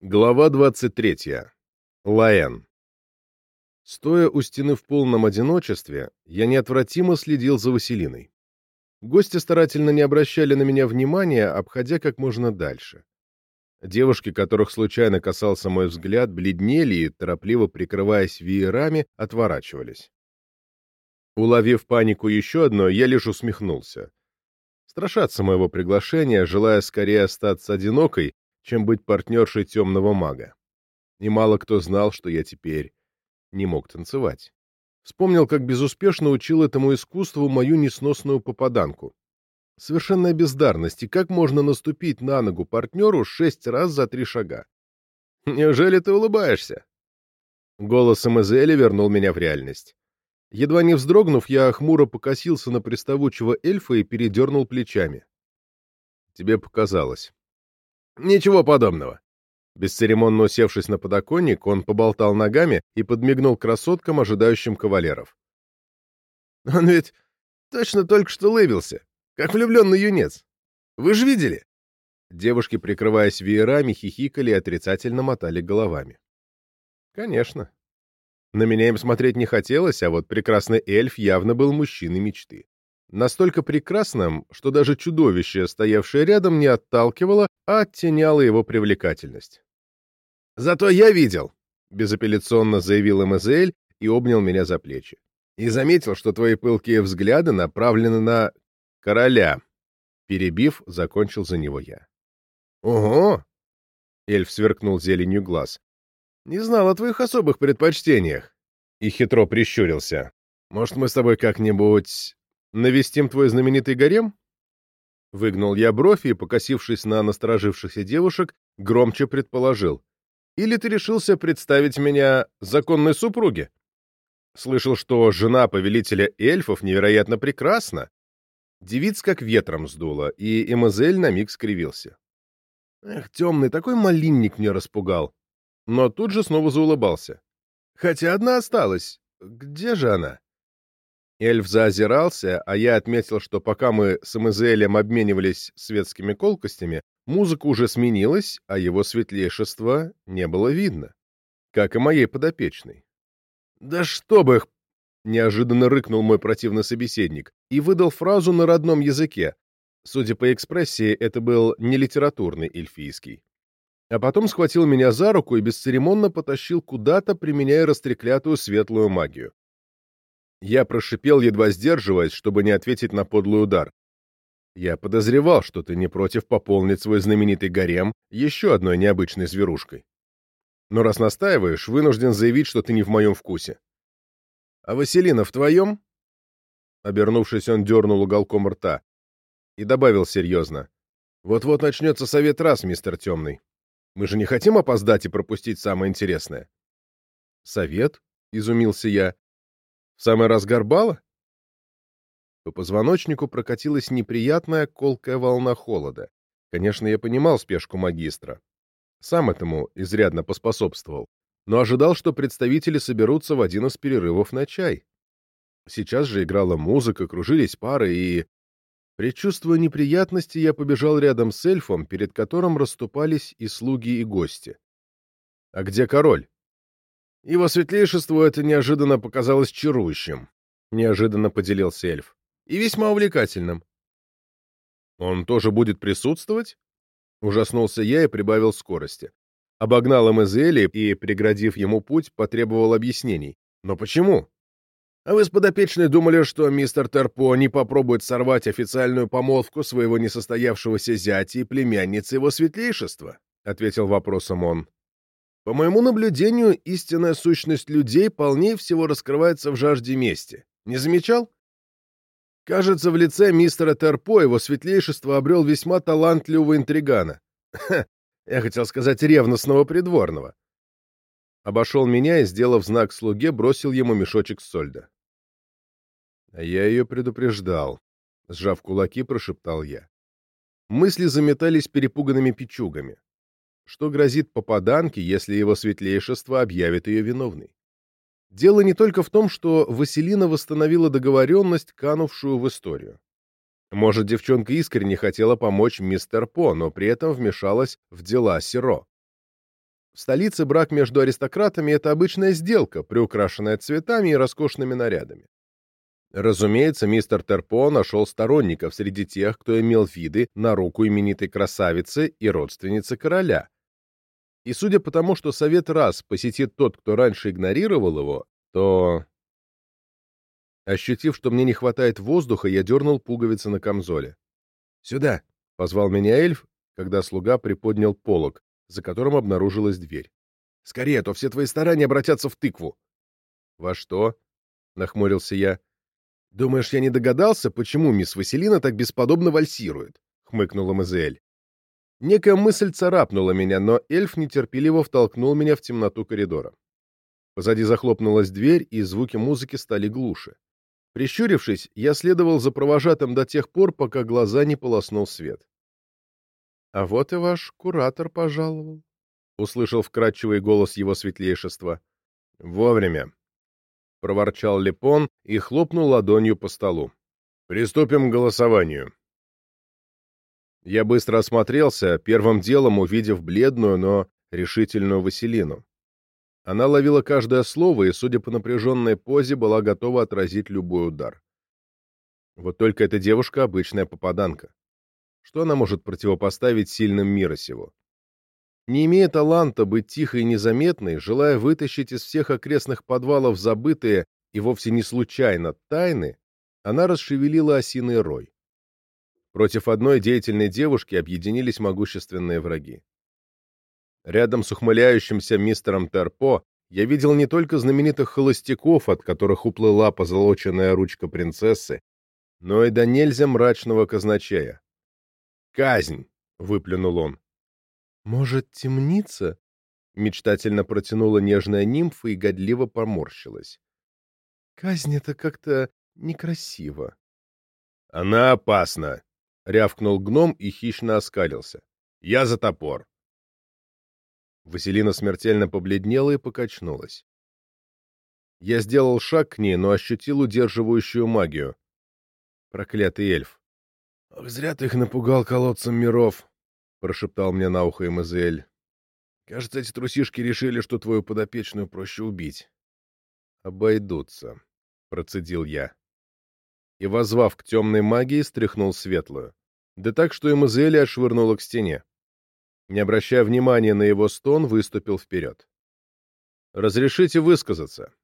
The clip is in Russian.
Глава 23. Лаэн. Стоя у стены в полном одиночестве, я неотвратимо следил за Василиной. Гости старательно не обращали на меня внимания, обходя как можно дальше. Девушки, которых случайно касался мой взгляд, бледнели и, торопливо прикрываясь веерами, отворачивались. Уловив панику еще одной, я лишь усмехнулся. Страшатся моего приглашения, желая скорее остаться одинокой, чем быть партнершей темного мага. И мало кто знал, что я теперь не мог танцевать. Вспомнил, как безуспешно учил этому искусству мою несносную попаданку. Совершенная бездарность, и как можно наступить на ногу партнеру шесть раз за три шага? Неужели ты улыбаешься? Голос Эмезели вернул меня в реальность. Едва не вздрогнув, я хмуро покосился на приставучего эльфа и передернул плечами. Тебе показалось. «Ничего подобного». Бесцеремонно усевшись на подоконник, он поболтал ногами и подмигнул красоткам, ожидающим кавалеров. «Он ведь точно только что лыбился, как влюбленный юнец. Вы же видели?» Девушки, прикрываясь веерами, хихикали и отрицательно мотали головами. «Конечно. На меня им смотреть не хотелось, а вот прекрасный эльф явно был мужчиной мечты настолько прекрасным, что даже чудовище, стоявшее рядом, не отталкивало, а оттеняло его привлекательность. «Зато я видел», — безапелляционно заявил МЗЛ и обнял меня за плечи. «И заметил, что твои пылкие взгляды направлены на короля». Перебив, закончил за него я. «Ого!» — эльф сверкнул зеленью глаз. «Не знал о твоих особых предпочтениях». И хитро прищурился. «Может, мы с тобой как-нибудь навестим твой знаменитый гарем?» Выгнул я бровь и, покосившись на насторожившихся девушек, громче предположил. «Или ты решился представить меня законной супруге? Слышал, что жена повелителя эльфов невероятно прекрасна». Девиц как ветром сдуло, и Эмазель на миг скривился. «Эх, темный, такой малинник мне распугал!» Но тут же снова заулыбался. «Хотя одна осталась. Где же она?» Эльф заозирался, а я отметил, что пока мы с Эмезелем обменивались светскими колкостями, музыка уже сменилась, а его светлейшества не было видно. Как и моей подопечной. «Да чтоб их!» — неожиданно рыкнул мой противный собеседник и выдал фразу на родном языке. Судя по экспрессии, это был не литературный эльфийский. А потом схватил меня за руку и бесцеремонно потащил куда-то, применяя растреклятую светлую магию. Я прошипел, едва сдерживаясь, чтобы не ответить на подлый удар. Я подозревал, что ты не против пополнить свой знаменитый гарем еще одной необычной зверушкой. Но раз настаиваешь, вынужден заявить, что ты не в моем вкусе. А Василина в твоем? Обернувшись, он дернул уголком рта и добавил серьезно. Вот-вот начнется совет раз, мистер Темный. Мы же не хотим опоздать и пропустить самое интересное. Совет? — изумился я. В самый разгар бала? По позвоночнику прокатилась неприятная колкая волна холода. Конечно, я понимал спешку магистра. Сам этому изрядно поспособствовал. Но ожидал, что представители соберутся в один из перерывов на чай. Сейчас же играла музыка, кружились пары, и... Предчувствуя неприятности, я побежал рядом с эльфом, перед которым расступались и слуги, и гости. «А где король?» Его светлейшеству это неожиданно показалось чарующим, неожиданно поделился эльф, и весьма увлекательным. Он тоже будет присутствовать? Ужаснулся я и прибавил скорости. Обогнал Эмезели и, преградив ему путь, потребовал объяснений. Но почему? А вы с подопечной думали, что мистер Терпо не попробует сорвать официальную помолвку своего несостоявшегося зятя и племянницы его светлейшества? — ответил вопросом он. По моему наблюдению, истинная сущность людей полнее всего раскрывается в жажде мести. Не замечал? Кажется, в лице мистера Терпо его светлейшество обрел весьма талантливого интригана. Ха, я хотел сказать ревностного придворного. Обошел меня и, сделав знак слуге, бросил ему мешочек сольда. А я ее предупреждал. Сжав кулаки, прошептал я. Мысли заметались перепуганными печугами что грозит попаданке, если его светлейшество объявит ее виновной. Дело не только в том, что Василина восстановила договоренность, канувшую в историю. Может, девчонка искренне хотела помочь мистер По, но при этом вмешалась в дела Сиро. В столице брак между аристократами — это обычная сделка, приукрашенная цветами и роскошными нарядами. Разумеется, мистер Терпо нашел сторонников среди тех, кто имел виды на руку именитой красавицы и родственницы короля. И судя по тому, что совет раз посетит тот, кто раньше игнорировал его, то... Ощутив, что мне не хватает воздуха, я дернул пуговицы на камзоле. «Сюда!» — позвал меня эльф, когда слуга приподнял полог, за которым обнаружилась дверь. «Скорее, а то все твои старания обратятся в тыкву!» «Во что?» — нахмурился я. «Думаешь, я не догадался, почему мисс Василина так бесподобно вальсирует?» — хмыкнула Мазель. Некая мысль царапнула меня, но эльф нетерпеливо втолкнул меня в темноту коридора. Позади захлопнулась дверь, и звуки музыки стали глуше. Прищурившись, я следовал за провожатым до тех пор, пока глаза не полоснул свет. — А вот и ваш куратор пожаловал, — услышал вкрадчивый голос его светлейшества. — Вовремя, — проворчал Лепон и хлопнул ладонью по столу. «Приступим к голосованию». Я быстро осмотрелся, первым делом увидев бледную, но решительную Василину. Она ловила каждое слово и, судя по напряженной позе, была готова отразить любой удар. Вот только эта девушка — обычная попаданка. Что она может противопоставить сильным мира сего? Не имея таланта быть тихой и незаметной, желая вытащить из всех окрестных подвалов забытые и вовсе не случайно тайны, она расшевелила осиный рой. Против одной деятельной девушки объединились могущественные враги. Рядом с ухмыляющимся мистером Терпо я видел не только знаменитых холостяков, от которых уплыла позолоченная ручка принцессы, но и до нельзя мрачного казначея. «Казнь!» — выплюнул он. «Может, темница?» — мечтательно протянула нежная нимфа и годливо поморщилась. «Казнь — это как-то некрасиво». «Она опасна!» — рявкнул гном и хищно оскалился. «Я за топор!» Василина смертельно побледнела и покачнулась. Я сделал шаг к ней, но ощутил удерживающую магию. Проклятый эльф. «Ох, зря ты их напугал колодцем миров!» — прошептал мне на ухо Эмазель. «Кажется, эти трусишки решили, что твою подопечную проще убить». «Обойдутся», — процедил я. И, возвав к темной магии, стряхнул светлую. Да так, что Эмазель отшвырнула к стене. Не обращая внимания на его стон, выступил вперед. «Разрешите высказаться?»